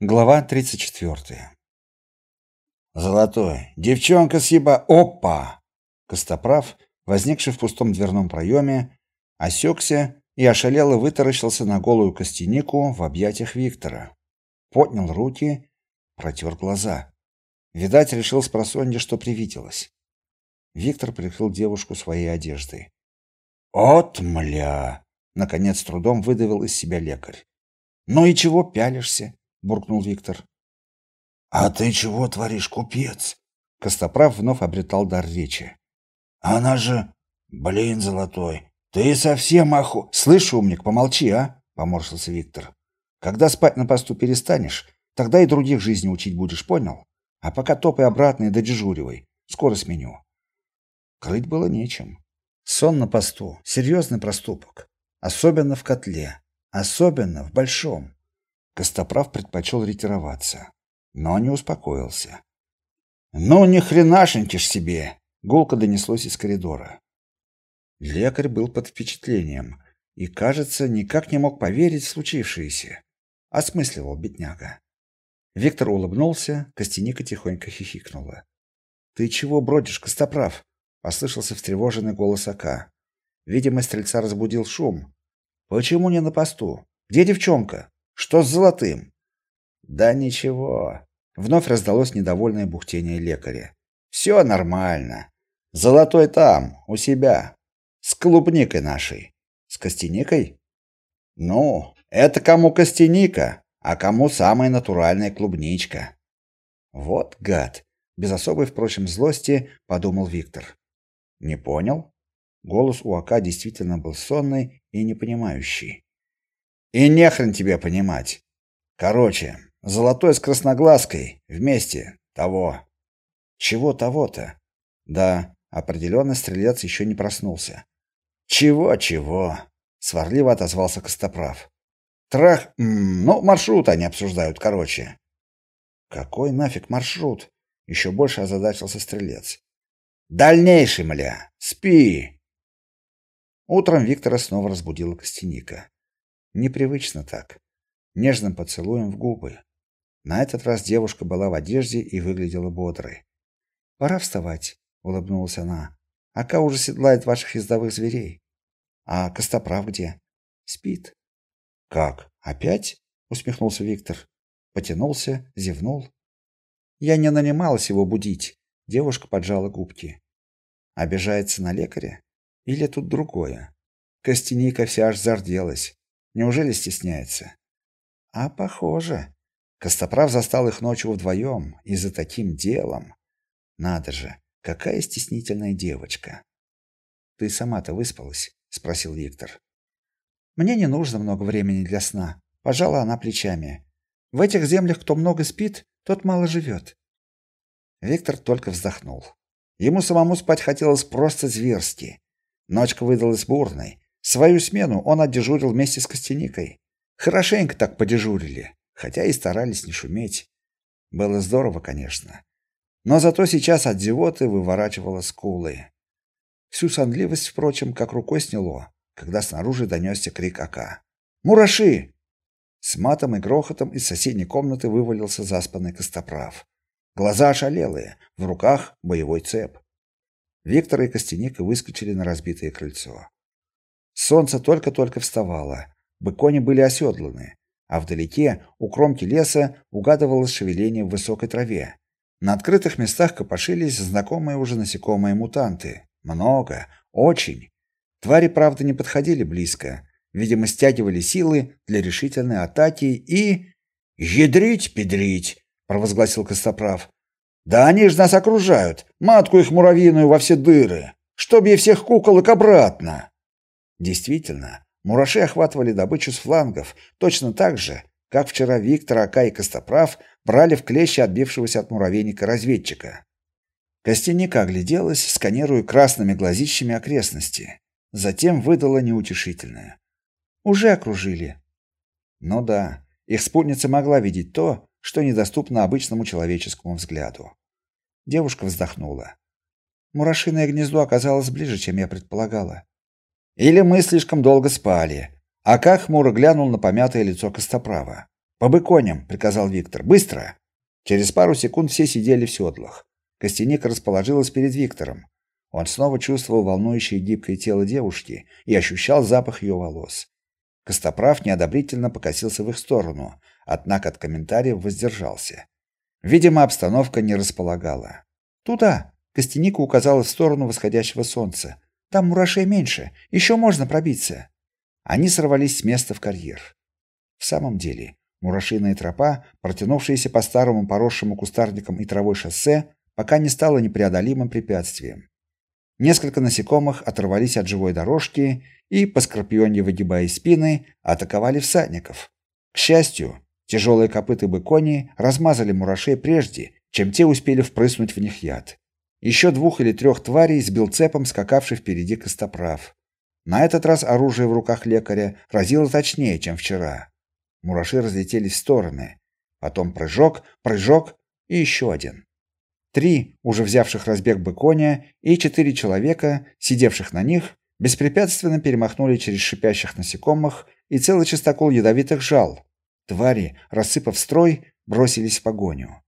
Глава 34. Золотой. Девчонка съеба. Опа. Костоправ, возникший в пустом дверном проеме, осекся и ошалело вытаращился на голую костянику в объятиях Виктора. Поднял руки, протер глаза. Видать, решил с просонья, что привиделось. Виктор прикрыл девушку своей одеждой. "От мля", наконец трудом выдавил из себя лекарь. "Ну и чего пялишься?" Буркнул Виктор. А ты чего творишь, купец? Костоправ вновь обретал дар речи. Она же, блин, золотой. Ты совсем оху. Слышь, умник, помолчи, а? поморщился Виктор. Когда спать на посту перестанешь, тогда и других жизней учить будешь, понял? А пока топай обратно и додежуривай. Скоро сменю. Крыть было нечем. Сон на посту серьезный проступок, особенно в котле, особенно в большом. Костоправ предпочел ретироваться, но не успокоился. "Ну ни хренашеньки ж себе", гулко донеслось из коридора. Лекарь был под впечатлением и, кажется, никак не мог поверить в случившееся. Осмысливал бедняга. Виктор улыбнулся, Костяника тихонько хихикнула. "Ты чего бродишь, Костоправ?" послышался встревоженный голос Ака. Видимо, стрельца разбудил шум. "Почему не на посту? Где девчонка?" Что с золотым? Да ничего. Вновь раздалось недовольное бухтение лекаря. Все нормально. Золотой там, у себя, с клубникой нашей. С костяникой? Ну, это кому костяника, а кому самая натуральная клубничка. Вот гад, без особой, впрочем, злости, подумал Виктор. Не понял? Голос у Ака действительно был сонный и непонимающий. И не хрен тебе понимать. Короче, золотой с красноглазкой вместе того. Чего того-то? Да, определенно стрелец еще не проснулся. Чего, чего? сварливо отозвался Костоправ. Трах, ну, маршрут они обсуждают, короче. Какой нафиг маршрут? Еще больше озадачился стрелец. Дальнейший, мля. Спи. Утром Виктора снова разбудила Костяника. Непривычно так. Нежным поцелуем в губы. На этот раз девушка была в одежде и выглядела бодрой. Пора вставать, улыбнулась она. Ака уже седлает ваших ездовых зверей. А Костоправ где? Спит. Как? Опять? усмехнулся Виктор. Потянулся, зевнул. Я не нанималась его будить. Девушка поджала губки. Обижается на лекаря или тут другое? Костяника вся аж зарделась. Неужели стесняется? А похоже. Костоправ застал их ночью вдвоем и за таким делом. Надо же, какая стеснительная девочка. Ты сама-то выспалась? спросил Виктор. Мне не нужно много времени для сна, пожала она плечами. В этих землях кто много спит, тот мало живет. Виктор только вздохнул. Ему самому спать хотелось просто зверски. Ночка выдалась бурной, Свою смену он отдежурил вместе с Костяникой. Хорошенько так подежурили, хотя и старались не шуметь. Было здорово, конечно. Но зато сейчас от зевоты выворачивало скулы. Всю сонливость, впрочем, как рукой сняло, когда снаружи донесся крик Ака. «Мураши!» С матом и грохотом из соседней комнаты вывалился заспанный Костоправ. Глаза ошалелые, в руках боевой цеп. Виктор и Костяника выскочили на разбитое крыльцо. Солнце только-только вставало. Быкони были оседланы, а вдалеке, у кромки леса, угадывалось шевеление в высокой траве. На открытых местах копошились знакомые уже насекомые мутанты. Много, очень. Твари, правда, не подходили близко. Видимо, стягивали силы для решительной атаки и ядрить, педрить, провозгласил Костоправ. Да они ж нас окружают, матку их муравьиную во все дыры, чтоб ей всех куколок обратно. Действительно, мураши охватывали добычу с флангов, точно так же, как вчера Виктор, Ака и Костоправ брали в клещи отбившегося от муравейника разведчика. Костяника огляделась, сканируя красными глазищами окрестности. Затем выдала неутешительное. «Уже окружили». Ну да, их спутница могла видеть то, что недоступно обычному человеческому взгляду. Девушка вздохнула. Мурашиное гнездо оказалось ближе, чем я предполагала. Или мы слишком долго спали? А как хмуро глянул на помятое лицо Костоправа. По быконям, приказал Виктор. Быстро. Через пару секунд все сидели в седлах. Костяника расположилась перед Виктором. Он снова чувствовал волнующее гибкое тело девушки и ощущал запах ее волос. Костоправ неодобрительно покосился в их сторону, однако от комментариев воздержался. Видимо, обстановка не располагала. Туда, Костяника указала в сторону восходящего солнца. Там мурашей меньше, еще можно пробиться. Они сорвались с места в карьер. В самом деле, мурашиная тропа, протянувшаяся по старому поросшему кустарникам и травой шоссе, пока не стала непреодолимым препятствием. Несколько насекомых оторвались от живой дорожки и, по скорпионе выгибая спины, атаковали всадников. К счастью, тяжелые копыты быкони размазали мурашей прежде, чем те успели впрыснуть в них яд. Еще двух или трех тварей сбил цепом скакавший впереди костоправ. На этот раз оружие в руках лекаря разило точнее, чем вчера. Мураши разлетелись в стороны. Потом прыжок, прыжок и еще один. Три, уже взявших разбег быконя, и четыре человека, сидевших на них, беспрепятственно перемахнули через шипящих насекомых и целый чистокол ядовитых жал. Твари, рассыпав строй, бросились в погоню.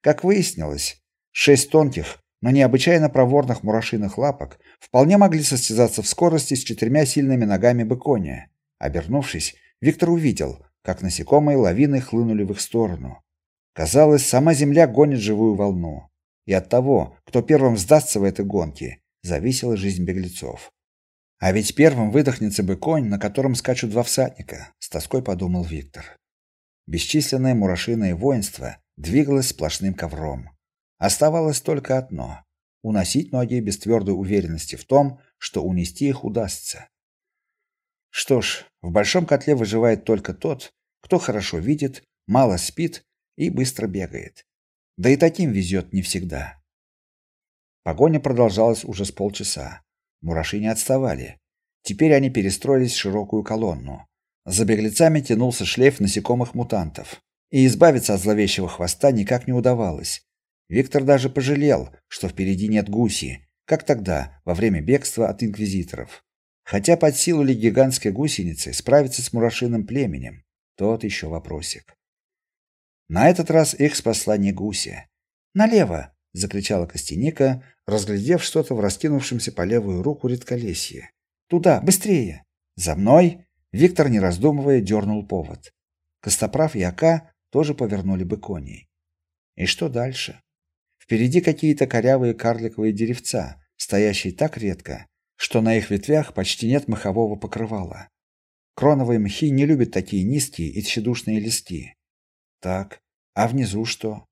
Как выяснилось, шесть тонких, но необычайно проворных мурашиных лапок вполне могли состязаться в скорости с четырьмя сильными ногами быконя. Обернувшись, Виктор увидел, как насекомые лавиной хлынули в их сторону. Казалось, сама земля гонит живую волну и от того, кто первым сдастся в этой гонке, зависела жизнь беглецов. А ведь первым выдохнется бы конь, на котором скачут два всадника, с тоской подумал Виктор. Бесчисленное мурашиное воинство двигалось сплошным ковром. Оставалось только одно уносить ноги без твердой уверенности в том, что унести их удастся. Что ж, в большом котле выживает только тот, кто хорошо видит, мало спит и быстро бегает. Да и таким везет не всегда. Погоня продолжалась уже с полчаса. Мураши не отставали. Теперь они перестроились в широкую колонну. За беглецами тянулся шлейф насекомых мутантов, и избавиться от зловещего хвоста никак не удавалось. Виктор даже пожалел, что впереди нет гуси, как тогда, во время бегства от инквизиторов. Хотя под силу ли гигантской гусеницы справиться с мурашиным племенем, тот еще вопросик. На этот раз их спасла не гуся. "Налево!" закричала Костяника, разглядев что-то в раскинувшемся по левую руку редколесье. "Туда, быстрее!" "За мной!" Виктор, не раздумывая, дернул повод. Костоправ и Ака тоже повернули бы коней. И что дальше? Впереди какие-то корявые карликовые деревца, стоящие так редко, что на их ветвях почти нет мохового покрывала. Кроновые мхи не любят такие низкие и тщедушные листы. Так, а внизу что?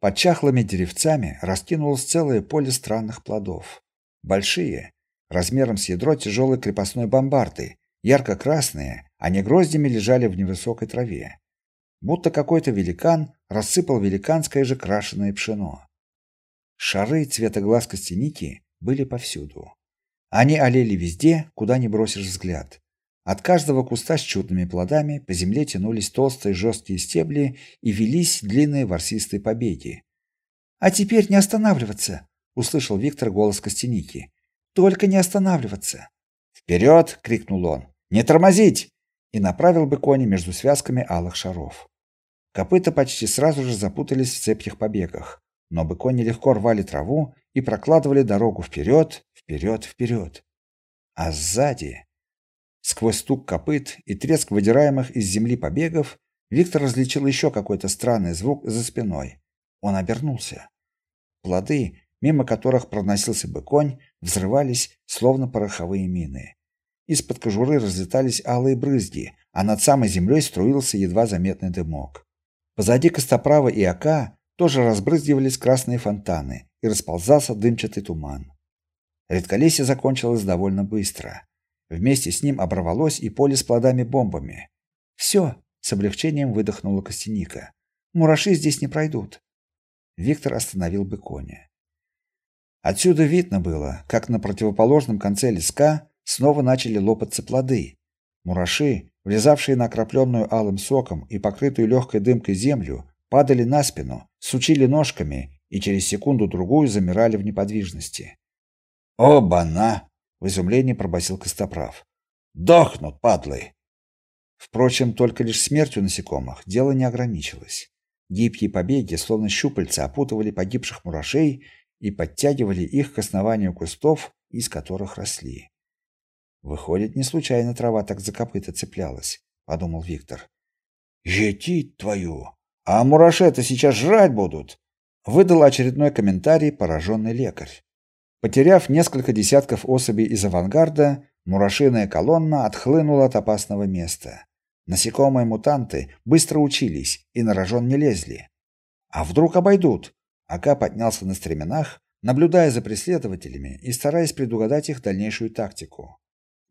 Под чахлыми деревцами раскинулось целое поле странных плодов. Большие, размером с ядро тяжелой крепостной бомбарды, ярко-красные, они гроздями лежали в невысокой траве. Будто какой-то великан рассыпал великанское же крашеное пшено. Шары цвета глаз костяники были повсюду. Они олели везде, куда ни бросишь взгляд. От каждого куста с чудными плодами по земле тянулись толстые жесткие стебли и велись длинные ворсистые побеги. А теперь не останавливаться, услышал Виктор голос Костяники. Только не останавливаться. «Вперед!» — крикнул он. Не тормозить! и направил бы кони между связками алых шаров. Копыта почти сразу же запутались в цепких побегах, но быкони легко рвали траву и прокладывали дорогу вперед, вперед, вперед. А сзади Сквозь стук копыт и треск выдираемых из земли побегов Виктор различил еще какой-то странный звук за спиной. Он обернулся. Плоды, мимо которых проносился бы конь, взрывались, словно пороховые мины. Из-под кожуры разлетались алые брызги, а над самой землей струился едва заметный дымок. Позади Костоправа и Ака тоже разбрызгивались красные фонтаны, и расползался дымчатый туман. Редколесье закончилось довольно быстро. Вместе с ним оборвалось и поле с плодами-бомбами. «Все!» — с облегчением выдохнула Костяника. «Мураши здесь не пройдут». Виктор остановил бы коня. Отсюда видно было, как на противоположном конце леска снова начали лопаться плоды. Мураши, влезавшие на окропленную алым соком и покрытую легкой дымкой землю, падали на спину, сучили ножками и через секунду-другую замирали в неподвижности. «Оба-на!» в изумлении пробасил Костоправ. Дохнут, падлы. Впрочем, только лишь смертью насекомых дело не ограничилось. Гибкие побеги, словно щупальца, опутывали погибших мурашей и подтягивали их к основанию кустов, из которых росли. Выходит, не случайно трава так за копыта цеплялась, подумал Виктор. Жетить твою! А мураши-то сейчас жрать будут! Выдал очередной комментарий пораженный лекарь. Потеряв несколько десятков особей из авангарда, мурашиная колонна отхлынула от опасного места. Насекомые-мутанты быстро учились и на рожон не лезли. А вдруг обойдут? Ака поднялся на стременах, наблюдая за преследователями и стараясь предугадать их дальнейшую тактику.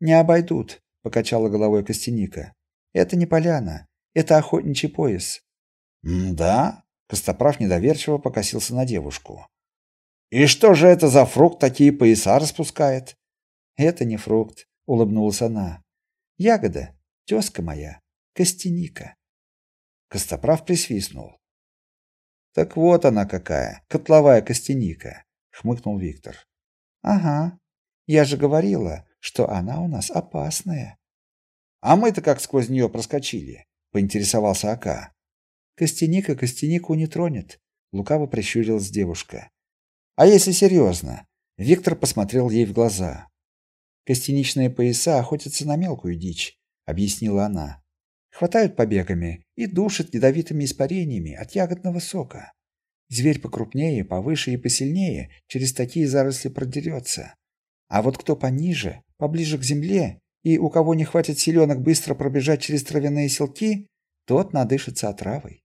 «Не обойдут», — покачала головой Костяника. «Это не поляна, это охотничий пояс». «Да?» — Костоправ недоверчиво покосился на девушку. «И что же это за фрукт такие пояса распускает?» «Это не фрукт», — улыбнулась она. «Ягода, тезка моя, Костяника». Костоправ присвистнул. Так вот она какая, котловая костяника, хмыкнул Виктор. Ага. Я же говорила, что она у нас опасная. А мы-то как сквозь нее проскочили, поинтересовался Ака. Костяника костянику не тронет, лукаво прищурилась девушка. А если серьезно?» Виктор посмотрел ей в глаза. Костяничные пояса охотятся на мелкую дичь, объяснила она хватают побегами и душат ядовитыми испарениями от ягодного сока. Зверь покрупнее, повыше и посильнее через такие заросли продерется. А вот кто пониже, поближе к земле, и у кого не хватит силенок быстро пробежать через травяные селки, тот надышится отравой.